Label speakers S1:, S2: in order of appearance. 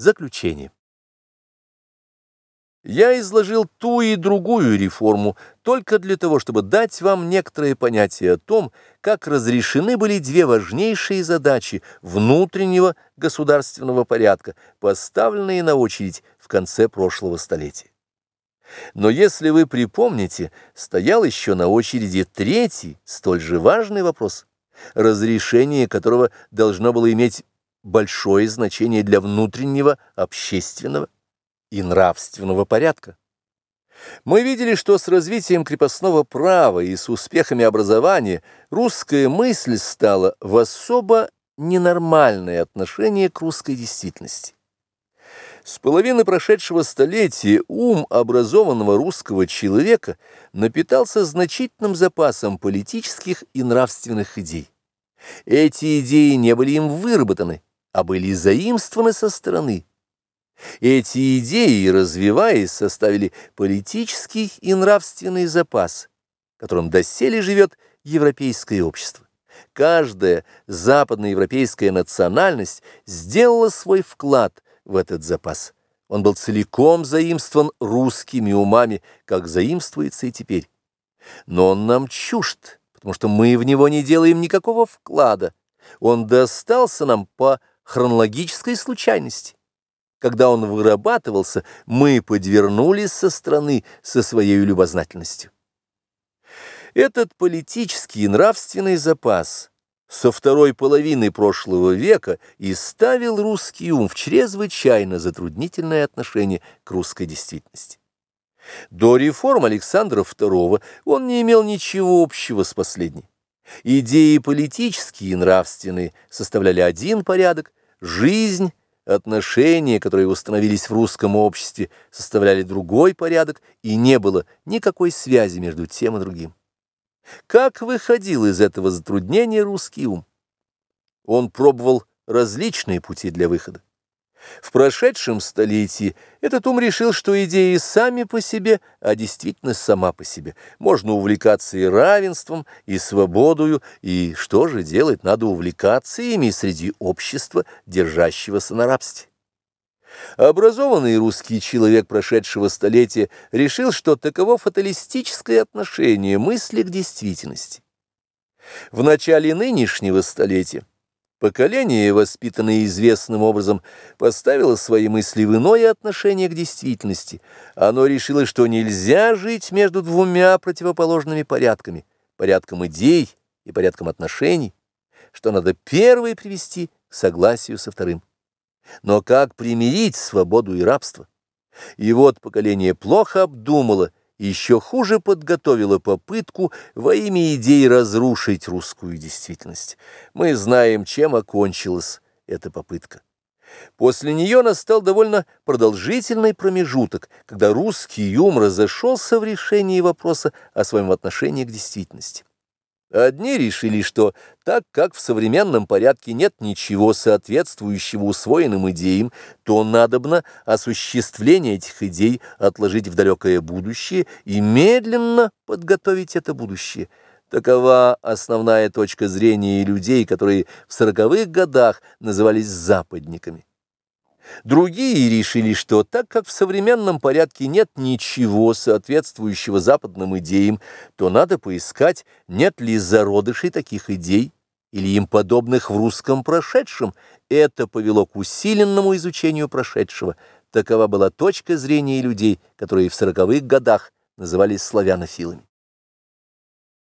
S1: Заключение. Я изложил ту и другую реформу только для того, чтобы дать вам некоторое понятие о том, как разрешены были две важнейшие задачи внутреннего государственного порядка, поставленные на очередь в конце прошлого столетия. Но если вы припомните, стоял еще на очереди третий, столь же важный вопрос, разрешение которого должно было иметь большое значение для внутреннего, общественного и нравственного порядка. Мы видели, что с развитием крепостного права и с успехами образования русская мысль стала в особо ненормальное отношение к русской действительности. С половины прошедшего столетия ум образованного русского человека напитался значительным запасом политических и нравственных идей. Эти идеи не были им выработаны, а были заимствованы со стороны. Эти идеи, развиваясь, составили политический и нравственный запас, которым доселе живет европейское общество. Каждая западноевропейская национальность сделала свой вклад в этот запас. Он был целиком заимствован русскими умами, как заимствуется и теперь. Но он нам чужд, потому что мы в него не делаем никакого вклада. Он достался нам по хронологической случайности. Когда он вырабатывался, мы подвернулись со стороны со своей любознательностью. Этот политический и нравственный запас со второй половины прошлого века и ставил русский ум в чрезвычайно затруднительное отношение к русской действительности. До реформ Александра II он не имел ничего общего с последней. Идеи политические и нравственные составляли один порядок, Жизнь, отношения, которые установились в русском обществе, составляли другой порядок, и не было никакой связи между тем и другим. Как выходил из этого затруднения русский ум? Он пробовал различные пути для выхода. В прошедшем столетии этот ум решил, что идеи сами по себе, а действительность сама по себе. Можно увлекаться и равенством, и свободою, и что же делать, надо увлекаться ими среди общества, держащегося на рабстве. Образованный русский человек прошедшего столетия решил, что таково фаталистическое отношение мысли к действительности. В начале нынешнего столетия Поколение, воспитанное известным образом, поставило свои мысли в иное отношение к действительности. Оно решило, что нельзя жить между двумя противоположными порядками, порядком идей и порядком отношений, что надо первый привести к согласию со вторым. Но как примирить свободу и рабство? И вот поколение плохо обдумало еще хуже подготовила попытку во имя идей разрушить русскую действительность. Мы знаем, чем окончилась эта попытка. После нее настал довольно продолжительный промежуток, когда русский ум разошелся в решении вопроса о своем отношении к действительности. Одни решили, что так как в современном порядке нет ничего соответствующего усвоенным идеям, то надобно осуществление этих идей отложить в далекое будущее и медленно подготовить это будущее. Такова основная точка зрения людей, которые в сороковых годах назывались западниками. Другие решили, что так как в современном порядке нет ничего соответствующего западным идеям, то надо поискать, нет ли зародышей таких идей или им подобных в русском прошедшем. Это повело к усиленному изучению прошедшего. Такова была точка зрения людей, которые в сороковых годах назывались славянофилами.